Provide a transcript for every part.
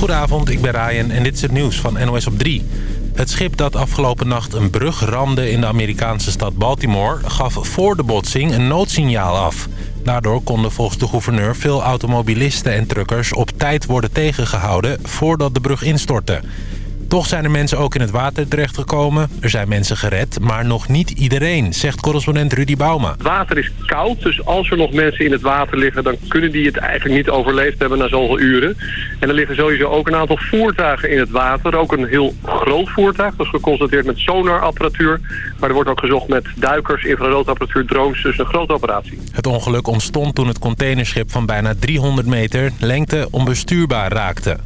Goedenavond, ik ben Ryan en dit is het nieuws van NOS op 3. Het schip dat afgelopen nacht een brug ramde in de Amerikaanse stad Baltimore... gaf voor de botsing een noodsignaal af. Daardoor konden volgens de gouverneur veel automobilisten en truckers op tijd worden tegengehouden... voordat de brug instortte. Toch zijn er mensen ook in het water terechtgekomen. Er zijn mensen gered, maar nog niet iedereen, zegt correspondent Rudy Bauma. Het water is koud, dus als er nog mensen in het water liggen... dan kunnen die het eigenlijk niet overleefd hebben na zoveel uren. En er liggen sowieso ook een aantal voertuigen in het water. Ook een heel groot voertuig, dat is geconstateerd met sonarapparatuur. Maar er wordt ook gezocht met duikers, infraroodapparatuur, drones. Dus een grote operatie. Het ongeluk ontstond toen het containerschip van bijna 300 meter lengte onbestuurbaar raakte.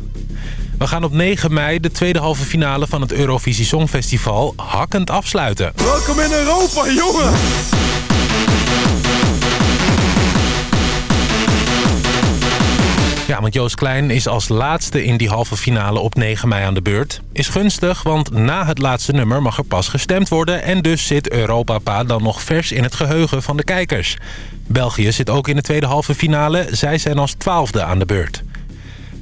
We gaan op 9 mei de tweede halve finale van het Eurovisie Songfestival hakkend afsluiten. Welkom in Europa, jongen! Ja, want Joost Klein is als laatste in die halve finale op 9 mei aan de beurt. Is gunstig, want na het laatste nummer mag er pas gestemd worden... en dus zit Europapa dan nog vers in het geheugen van de kijkers. België zit ook in de tweede halve finale. Zij zijn als twaalfde aan de beurt.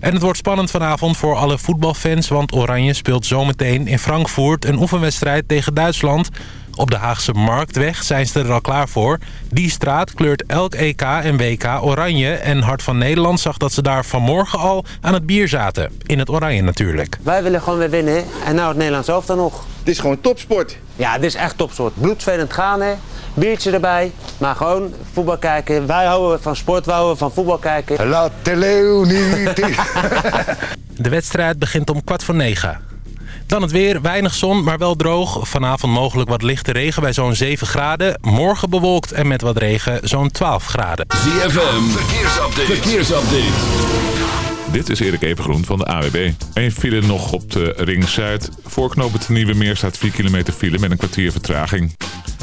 En het wordt spannend vanavond voor alle voetbalfans... want Oranje speelt zometeen in Frankfurt een oefenwedstrijd tegen Duitsland. Op de Haagse Marktweg zijn ze er al klaar voor. Die straat kleurt elk EK en WK oranje. En Hart van Nederland zag dat ze daar vanmorgen al aan het bier zaten. In het oranje natuurlijk. Wij willen gewoon weer winnen. En nou het Nederlands zelf dan nog. Het is gewoon topsport. Ja, dit is echt topsport. Bloedvelend gaan, hè. Biertje erbij. Maar gewoon voetbal kijken. Wij houden van sport, wij houden van voetbal kijken. Laat de leeuw niet... De wedstrijd begint om kwart voor negen. Dan het weer, weinig zon, maar wel droog. Vanavond mogelijk wat lichte regen bij zo'n 7 graden. Morgen bewolkt en met wat regen zo'n 12 graden. ZFM, verkeersupdate. verkeersupdate. Dit is Erik Evengroen van de AWB. Eén file nog op de Ring Zuid. Voorknopend het Nieuwe Meer staat 4 kilometer file met een kwartier vertraging.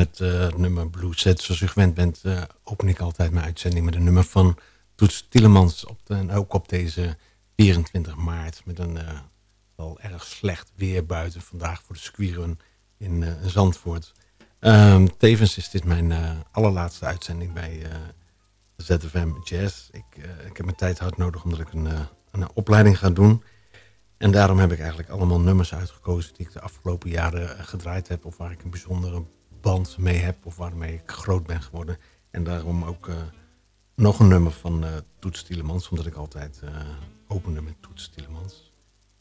Met het nummer Blue Set. Zoals u gewend bent, open ik altijd mijn uitzending met een nummer van Toets Tielemans. Op en ook op deze 24 maart met een wel erg slecht weer buiten vandaag voor de squirrun in Zandvoort. Um, tevens is dit mijn allerlaatste uitzending bij ZFM Jazz. Ik, ik heb mijn tijd hard nodig omdat ik een, een opleiding ga doen. En daarom heb ik eigenlijk allemaal nummers uitgekozen die ik de afgelopen jaren eh, gedraaid heb. Of waar ik een bijzondere band mee heb. Of waarmee ik groot ben geworden. En daarom ook uh, nog een nummer van uh, Toets Tielemans. Omdat ik altijd uh, opende met Toets Tielemans.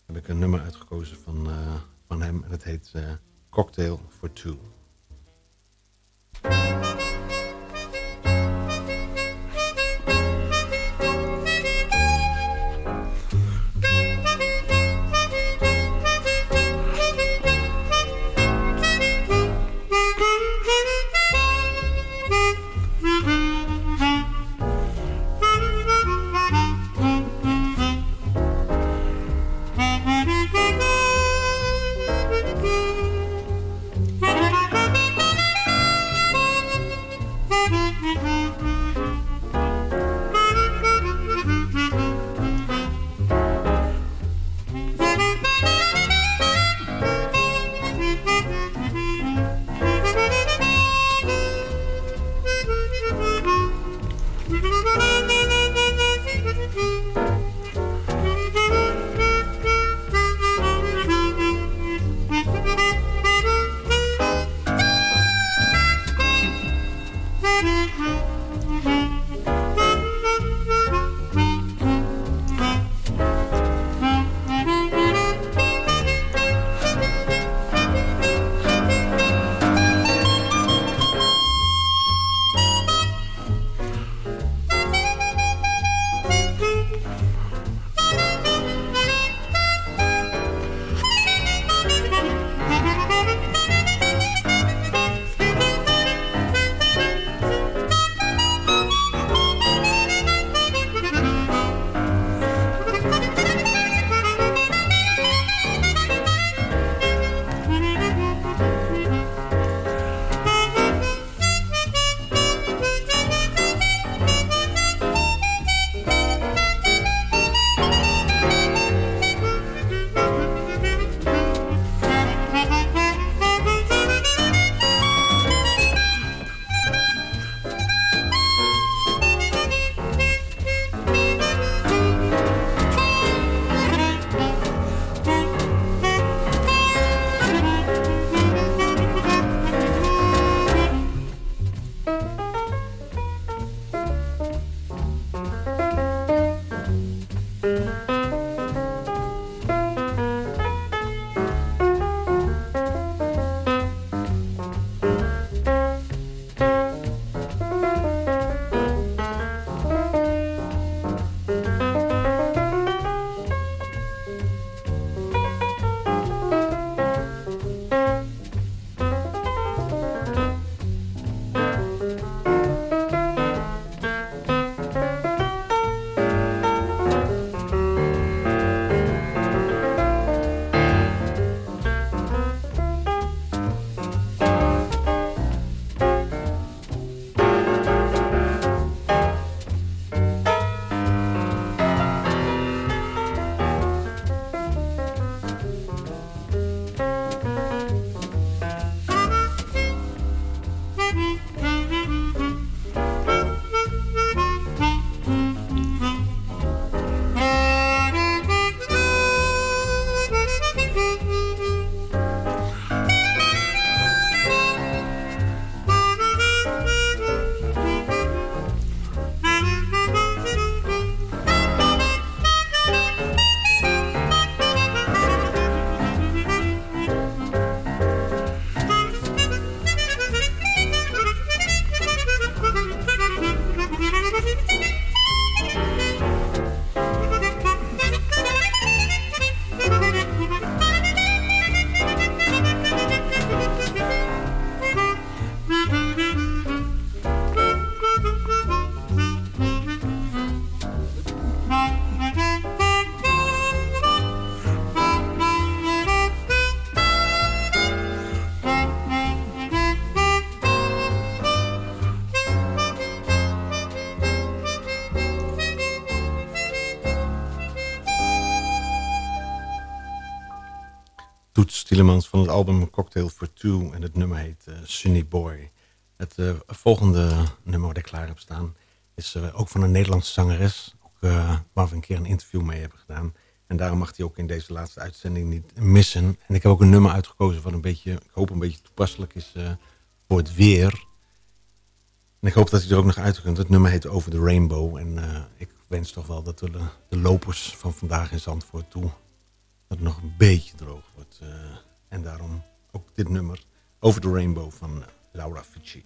Heb ik een nummer uitgekozen van, van hem. En dat heet Cocktail for Two. Album Cocktail for Two. En het nummer heet uh, Sunny Boy. Het uh, volgende nummer wat ik klaar heb staan is uh, ook van een Nederlandse zangeres. Ook, waar we een keer een interview mee hebben gedaan. En daarom mag hij ook in deze laatste uitzending niet missen. En ik heb ook een nummer uitgekozen wat een beetje, ik hoop een beetje toepasselijk is voor het weer. En ik hoop dat hij er ook nog uit kunt. Het nummer heet Over the Rainbow. En ik wens toch wel dat de, de lopers van vandaag in Zandvoort toe dat het nog een beetje droog wordt. En daarom ook dit nummer Over the Rainbow van Laura Fici.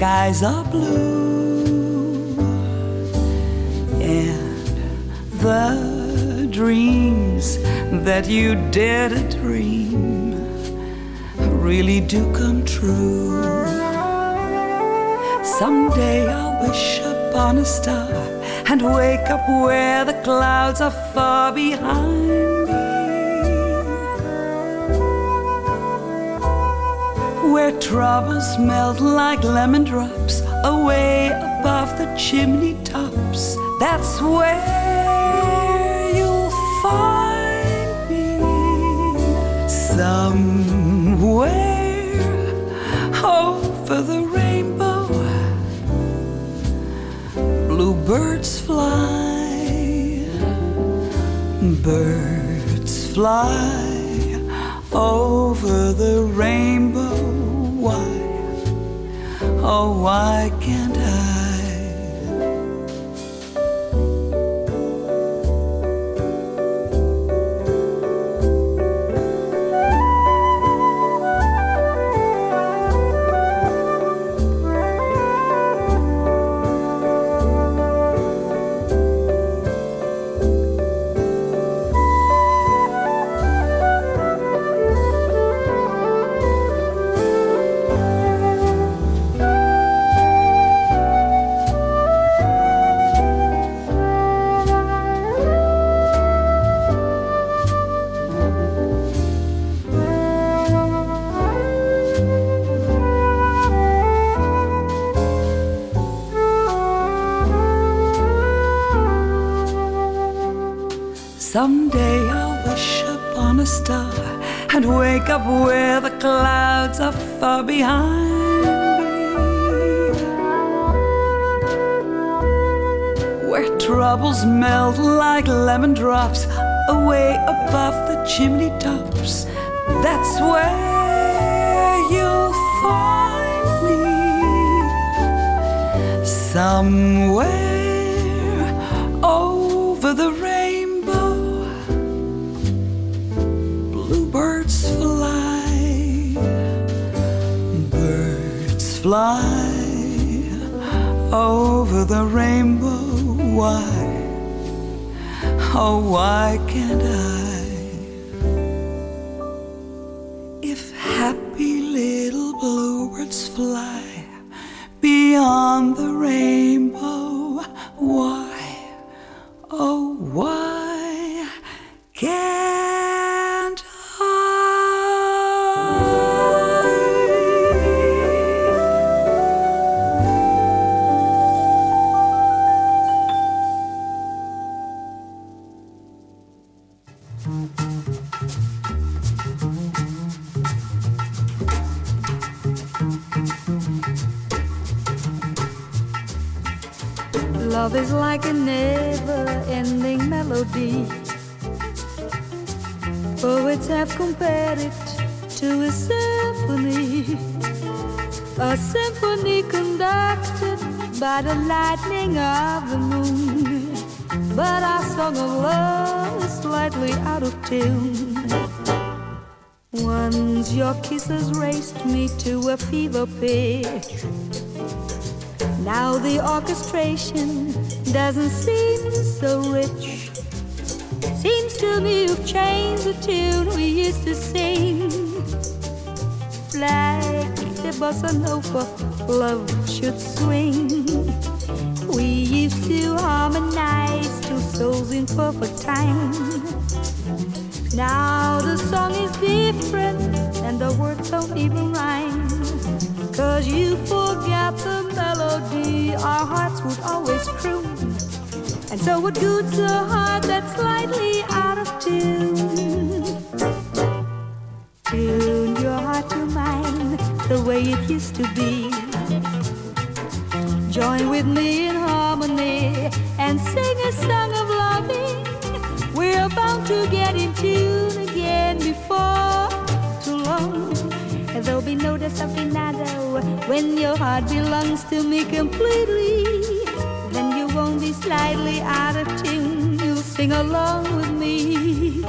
skies are blue and the dreams that you dare to dream really do come true. Someday I'll wish upon a star and wake up where the clouds are far behind troubles melt like lemon drops away above the chimney tops. That's where you'll find me somewhere over the rainbow. Bluebirds fly, birds fly over the rainbow Oh, I can behind Poets have compared it to a symphony, a symphony conducted by the lightning of the moon. But our song of love is slightly out of tune. Once your kisses raised me to a fever pitch. Now the orchestration doesn't seem so rich. Seems to me you've changed the tune we used to sing. Like the bossa nova, love should swing. We used to harmonize two souls in perfect time. Now the song is different and the words don't even rhyme. Cause you forgot the melody our hearts would always croon. And so it goods a heart that's slightly out of tune. Tune your heart to mine the way it used to be. Join with me in harmony and sing a song of loving. We're bound to get in there'll be no desafinado when your heart belongs to me completely. Then you won't be slightly out of tune. You'll sing along with me.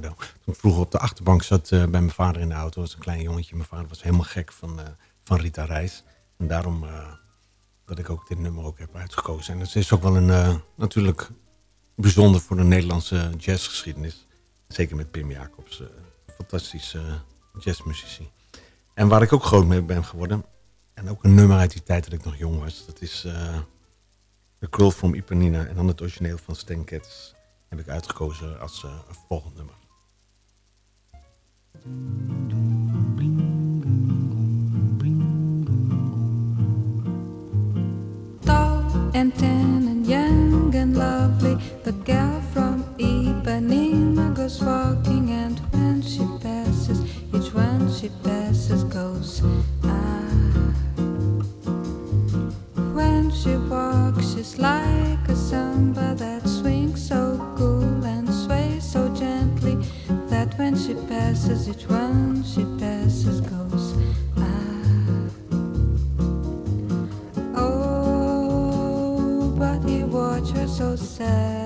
Toen vroeger op de achterbank zat eh, bij mijn vader in de auto. was een klein jongetje. Mijn vader was helemaal gek van, eh, van Rita Reis. En daarom eh, dat ik ook dit nummer ook heb uitgekozen. En het is ook wel een, natuurlijk bijzonder voor de Nederlandse jazzgeschiedenis. Zeker met Pim Jacobs. fantastische jazzmuzici. En waar ik ook groot mee ben geworden. En ook een nummer uit die tijd dat ik nog jong was. Dat is eh The Crawl from Ipanina. En dan het origineel van Stan Getz heb ik uitgekozen als eh, volgend nummer. Tall and tan and young and lovely. The girl from Ipanema goes walking, and when she passes, each one she passes goes ah. When she walks, she's like a samba that when she passes, each one she passes goes ah. Oh, but he watched her so sadly.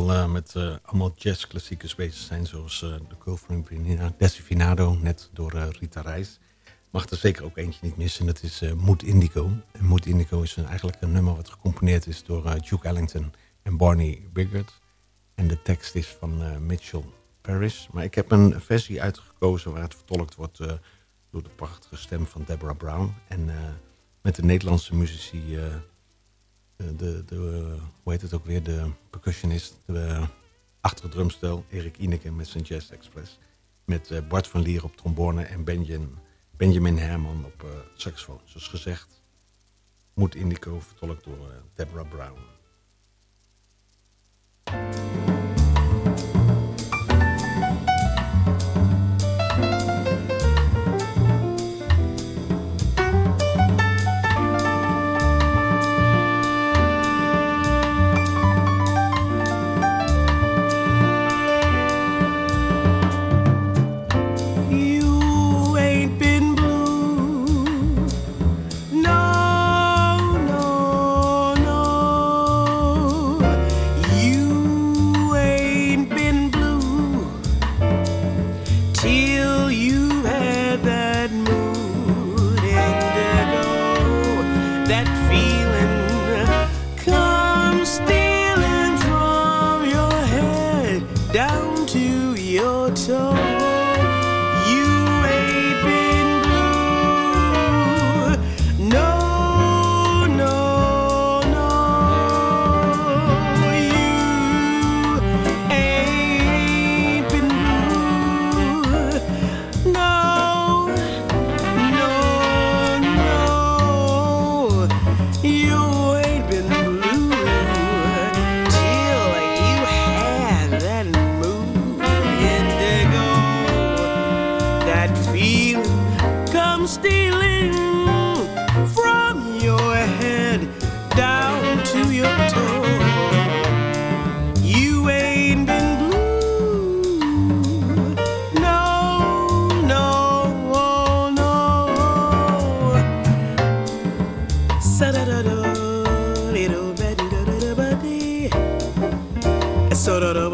Uh, met uh, allemaal jazzklassiekers bezig zijn. Zoals uh, de Girlfriend Benina, Desi Finado, net door Rita Reis. Mag er zeker ook eentje niet missen. Dat is Mood Indigo. En Mood Indigo is eigenlijk een nummer wat gecomponeerd is door Duke Ellington en Barney Biggert. En de tekst is van Mitchell Paris. Maar ik heb een versie uitgekozen waar het vertolkt wordt door de prachtige stem van Deborah Brown. En met de Nederlandse muzici de, de, hoe heet het ook weer, de percussionist de, achter het drumstel, Erik Ineke met zijn Jazz Express. Met uh, Bart van Lier op trombone en Benjamin, Benjamin Herman op uh, saxofoon. Zoals gezegd, moet Indico vertolkt door Deborah Brown. Sororo,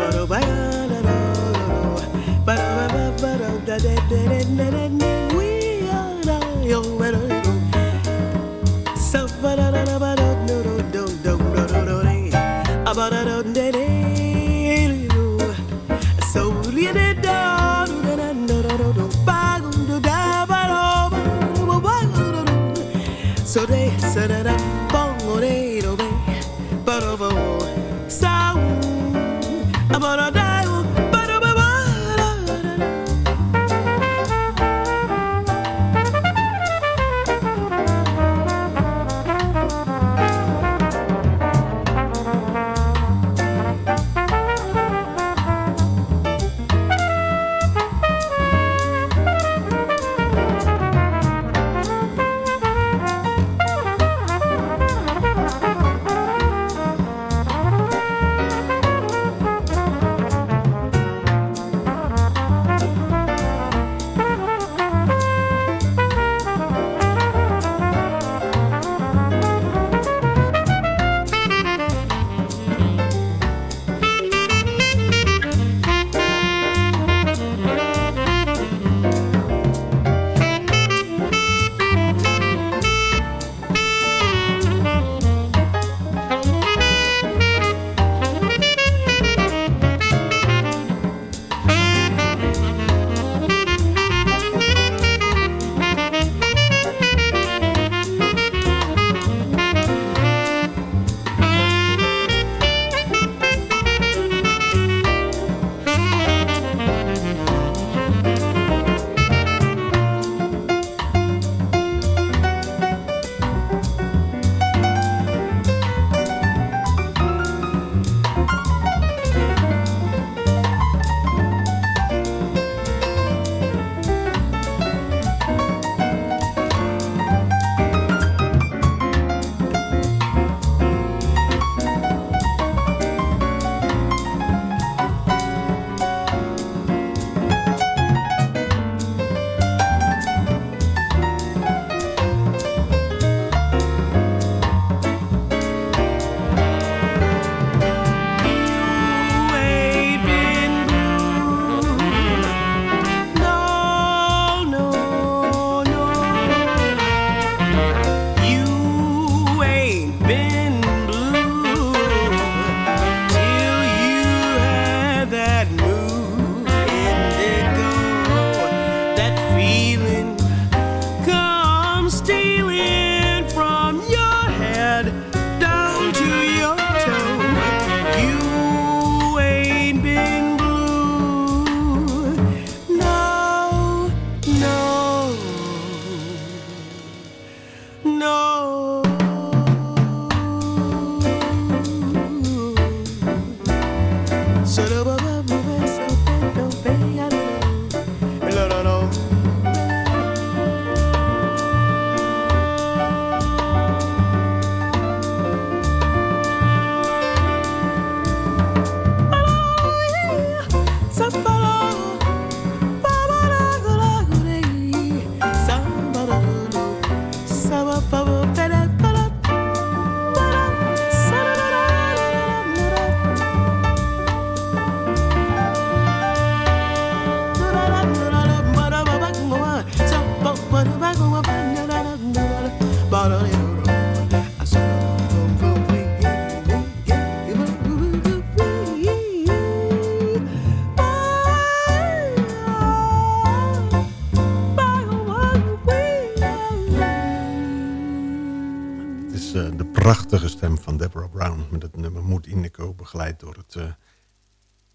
begeleid door het eh,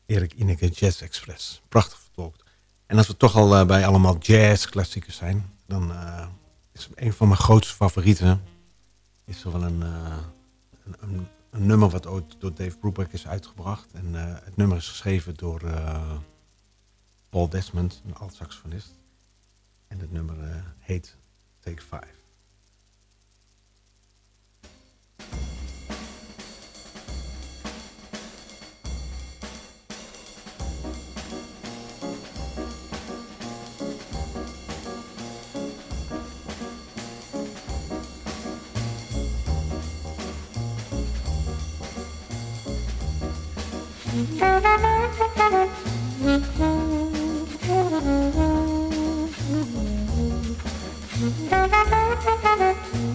Erik Ineke Jazz Express. Prachtig vertolkt. En als we toch al eh, bij allemaal jazz-klassiekers zijn, dan eh, is een van mijn grootste favorieten is er wel een, een, nummer wat ooit door Dave Brubeck is uitgebracht. En het nummer is geschreven door Paul Desmond, een alt-saxofonist. En het nummer heet Take Five. Thank you.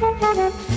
Thank you.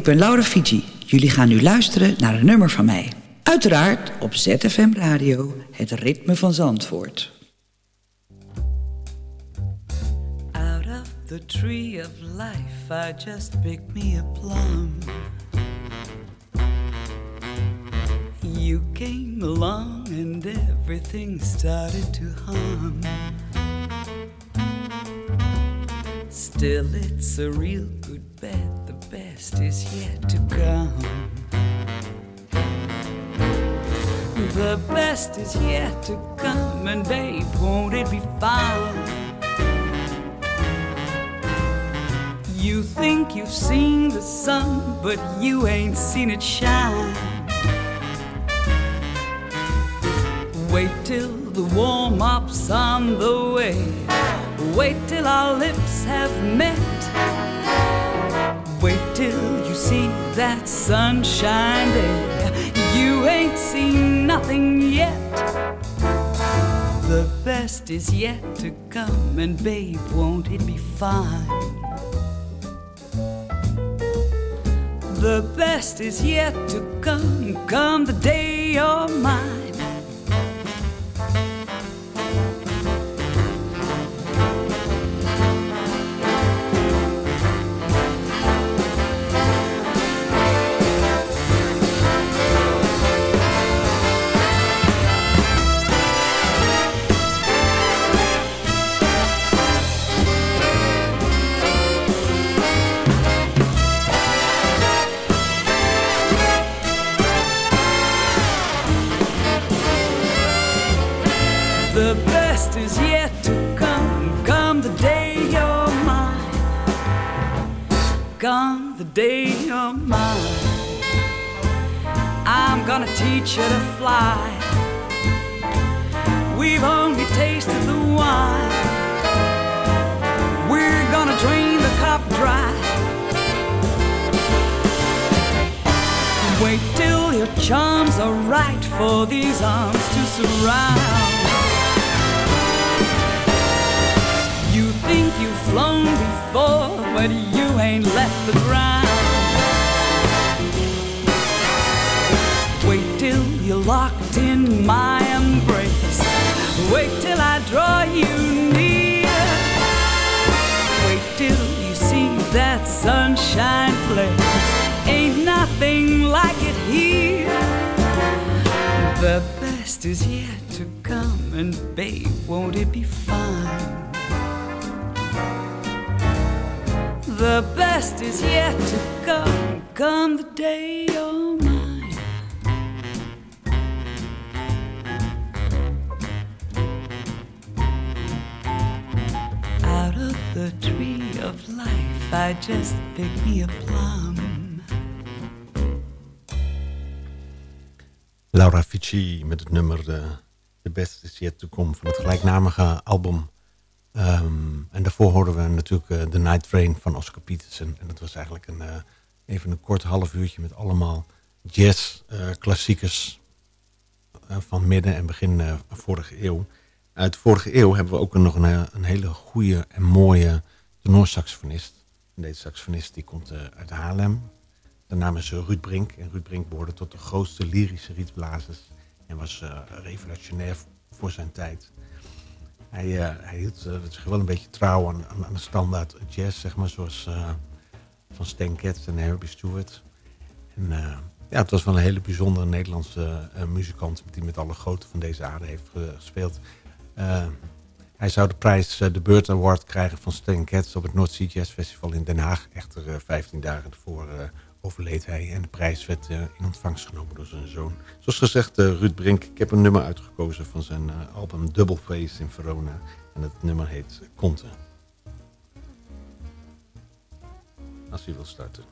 Ik ben Laura Fiji. Jullie gaan nu luisteren naar een nummer van mij. Uiteraard op ZFM Radio, het ritme van Zandvoort. Out of the tree of life, I just picked me a plum. You came along and everything started to hum. Still, it's a real good bet. The best is yet to come. The best is yet to come, and babe, won't it be fine? You think you've seen the sun, but you ain't seen it shine. Wait till the warm up's on the way. Wait till our lips have met. Till you see that sunshine day. You ain't seen nothing yet. The best is yet to come, and babe, won't it be fine? The best is yet to come, come the day you're mine. Teach to fly. We've only tasted the wine. We're gonna drain the cup dry. Wait till your charms are right for these arms to surround. You think you've flown before, but you ain't left the ground. That sunshine place. Ain't nothing like it here. The best is yet to come, and babe, won't it be fine? The best is yet to come, come the day oh you're mine. Out of the tree of life, I just picked me a plum. Laura Fici met het nummer uh, The Best Is Yet To Come van het gelijknamige album. Um, en daarvoor hoorden we natuurlijk uh, The Night Train van Oscar Peterson. En dat was eigenlijk een, uh, even een kort half uurtje met allemaal jazz klassiekers van midden en begin vorige eeuw. Uit vorige eeuw hebben we ook nog een, een hele goede en mooie tenorsaxofonist. Deze saxofonist die komt uit Haarlem, de naam is Ruud Brink. En Ruud Brink behoorde tot de grootste lyrische rietblazers. En was uh, revolutionair voor zijn tijd. Hij, hij hield uh, zich wel een beetje trouw aan, aan, aan, de standaard jazz, zeg maar. Zoals van Stan Getz en Herbie Stewart. En ja, het was wel een hele bijzondere Nederlandse muzikant... die met alle grote van deze aarde heeft gespeeld. Hij zou de prijs, de Beurt Award krijgen van Stan Getz... op het North Sea Jazz Festival in Den Haag. Echter 15 dagen ervoor overleed hij. En de prijs werd in ontvangst genomen door zijn zoon. Zoals gezegd, Ruud Brink. Ik heb een nummer uitgekozen van zijn album Double Face in Verona. En het nummer heet Conte. Als u wil starten.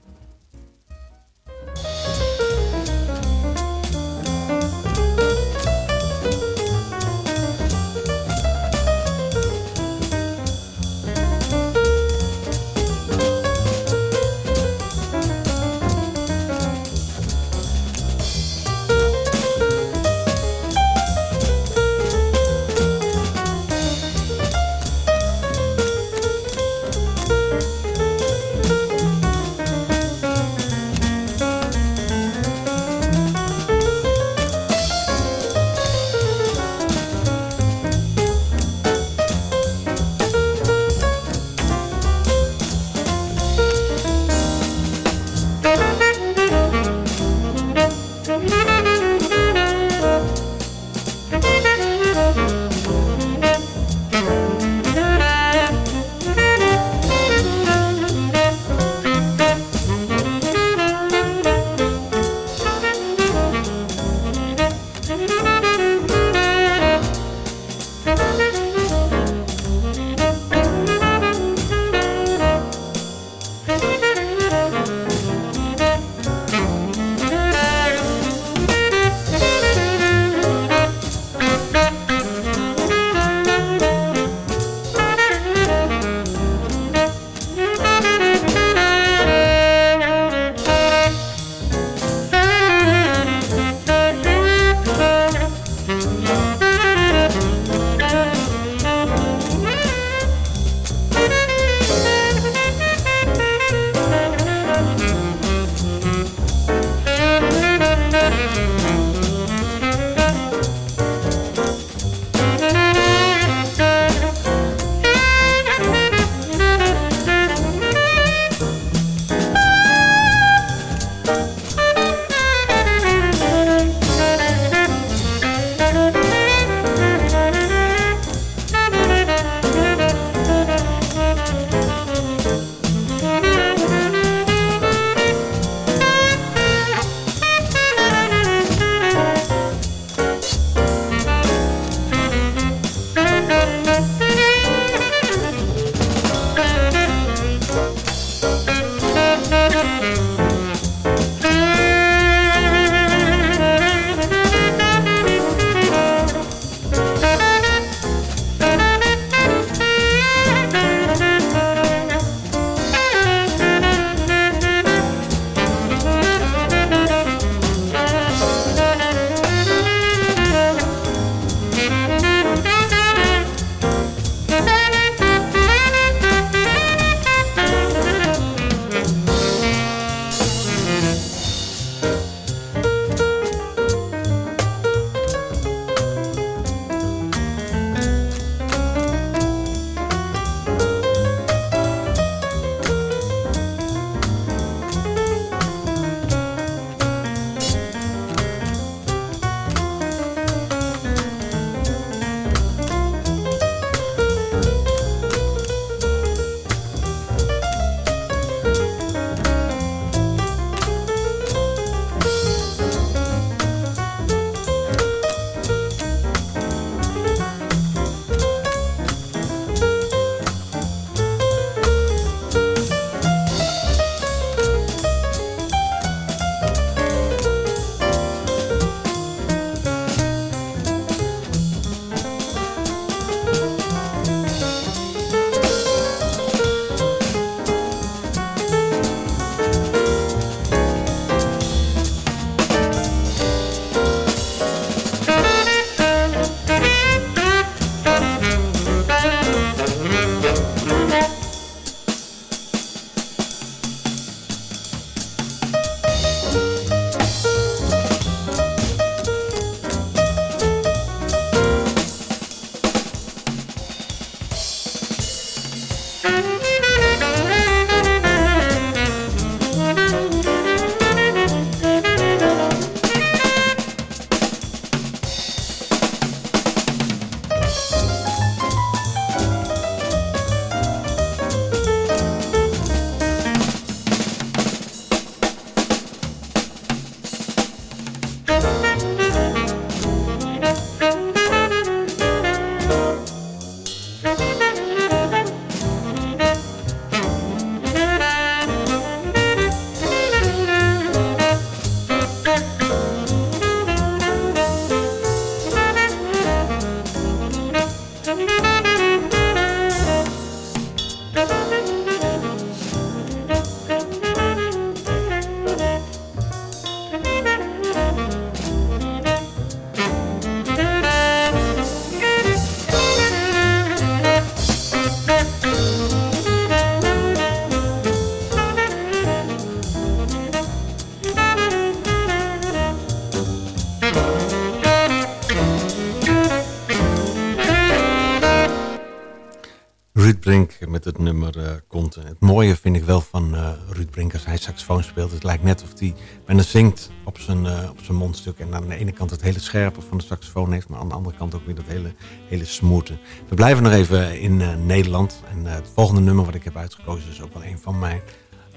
Het nummer uh, komt. Het mooie vind ik wel van uh, Ruud Brink als hij saxofoon speelt. Het lijkt net of hij bijna zingt op zijn, uh, op zijn mondstuk. En aan de ene kant het hele scherpe van de saxofoon heeft. Maar aan de andere kant ook weer dat hele, hele smoothe. We blijven nog even in Nederland. En het volgende nummer wat ik heb uitgekozen is ook wel een van mijn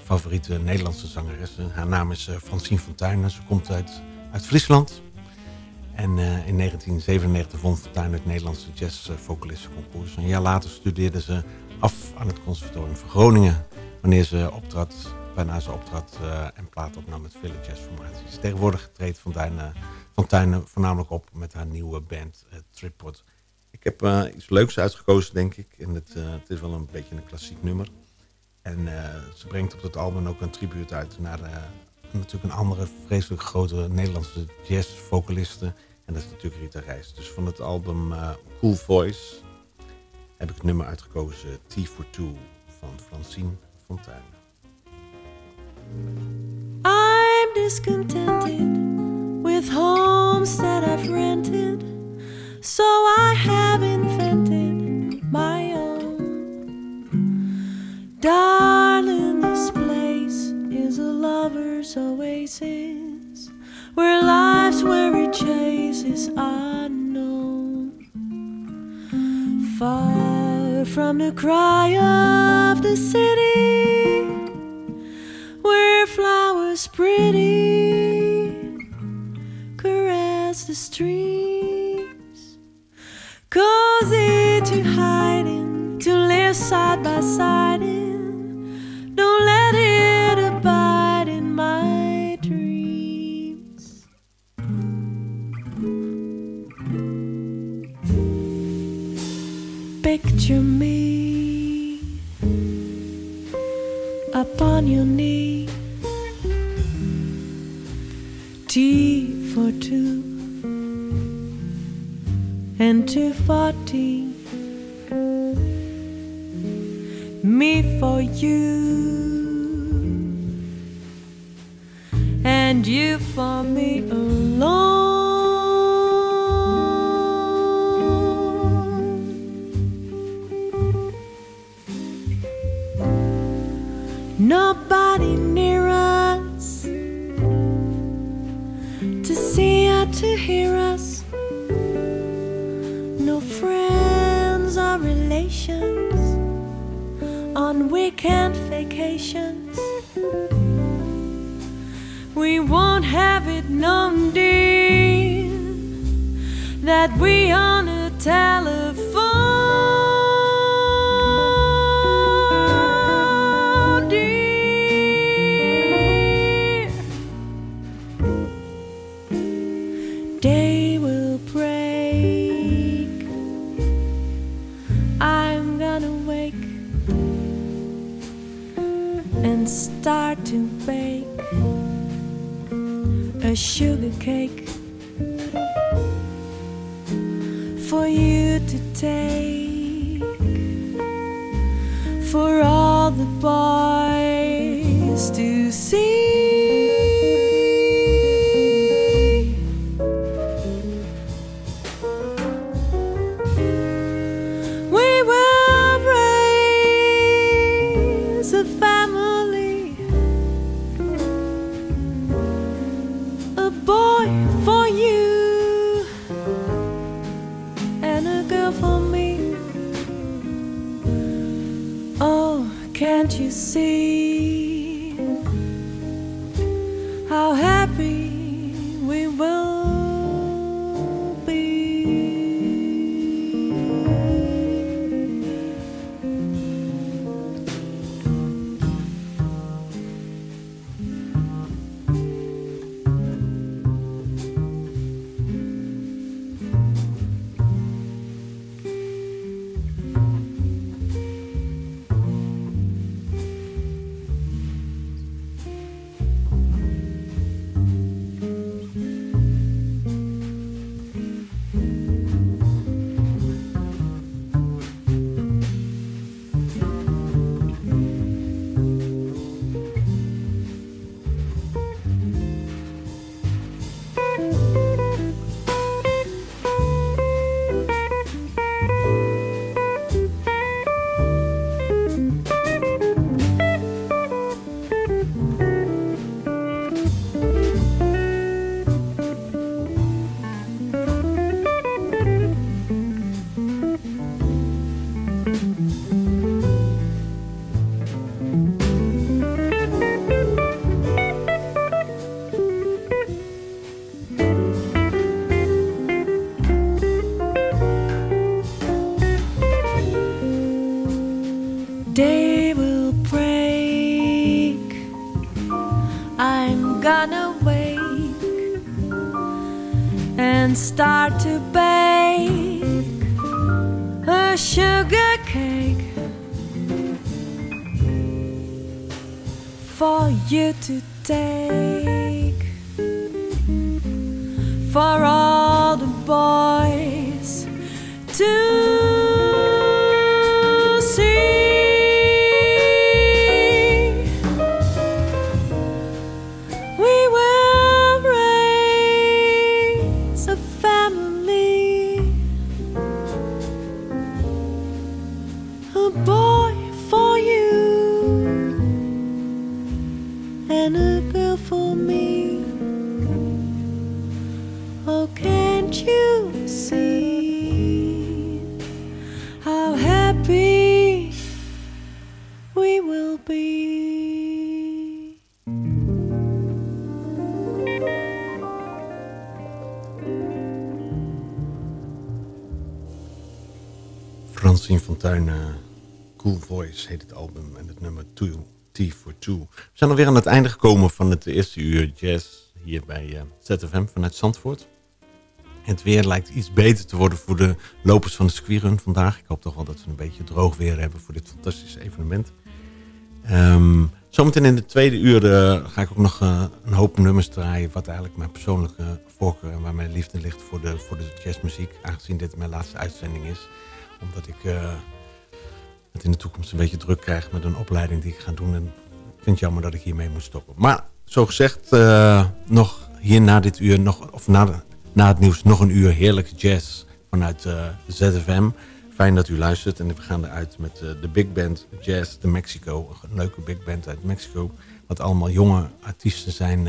favoriete Nederlandse zangeressen. Haar naam is Francine Fontuin. Ze komt uit, uit Friesland. En in 1997 won Fortuyn het Nederlandse jazzvocalistenconcours. Een jaar later studeerde ze af aan het conservatorium van Groningen. Wanneer ze optrad, waarna ze optrad uh, en plaat opnam met vele jazzformaties. Tegenwoordig treedt Fontijn, Fontijn voornamelijk op met haar nieuwe band Tripod. Ik heb iets leuks uitgekozen, denk ik. En het, het, is wel een beetje een klassiek nummer. En ze brengt op het album ook een tribuut uit naar natuurlijk een andere vreselijk grote Nederlandse jazzvocaliste. En dat is natuurlijk Rita Reis. Dus van het album Cool Voice heb ik nummer uitgekozen T for Two van Francine Fontaine. I'm discontented with homes that I've rented. So I have invented my own. Darling, this place is a lover's oasis where life's weary chase is unknown. Far from the cry of the city, where flowers pretty caress the streams, cozy to hide in, to live side by side Picture me upon your knee. T for two and two forty. Me for you and you for me alone. Nobody near us to see or to hear us. No friends or relations on weekend vacations. We won't have it known, dear, that we on a telephone, cake for you to take We zijn alweer aan het einde gekomen van het eerste uur jazz hier bij eh, ZFM vanuit Zandvoort. Het weer lijkt iets beter te worden voor de lopers van de squirun vandaag. Ik hoop toch wel dat we een beetje droog weer hebben voor dit fantastische evenement. Um, zometeen in de tweede uur eh, ga ik ook nog eh, een hoop nummers draaien... wat eigenlijk mijn persoonlijke voorkeur en waar mijn liefde ligt voor de, voor de jazzmuziek... aangezien dit mijn laatste uitzending is. Omdat ik het in de toekomst een beetje druk krijg met een opleiding die ik ga doen... en vind het jammer dat ik hiermee moet stoppen. Maar zo gezegd, eh, nog hier na dit uur, nog, of na, na het nieuws, nog een uur heerlijke jazz vanuit eh, ZFM. Fijn dat u luistert en we gaan eruit met eh, de Big Band Jazz de Mexico. Een leuke big band uit Mexico. Wat allemaal jonge artiesten zijn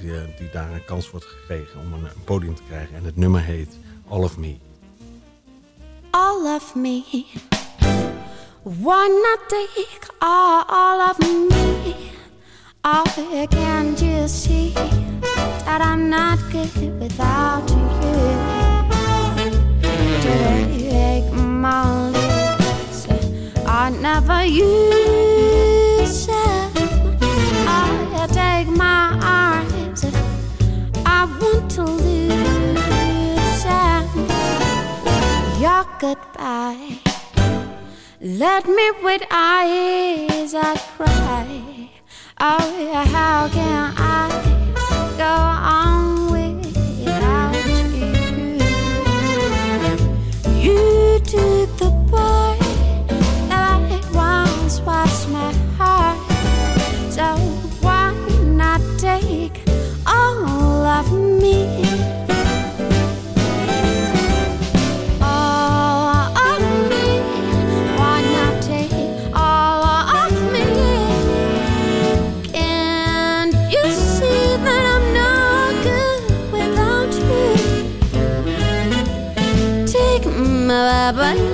die, die daar een kans wordt gekregen om een, een podium te krijgen. En het nummer heet All of Me. all of me. Not take all, all of me? Oh, can't you see that I'm not good without you? Take my lips, I never use them. I take my arms, I want to lose them your goodbye. Let me with eyes that cry. Oh, yeah, how can I go on without you? You took the boy that once was my heart. So why not take all of me? a bailar.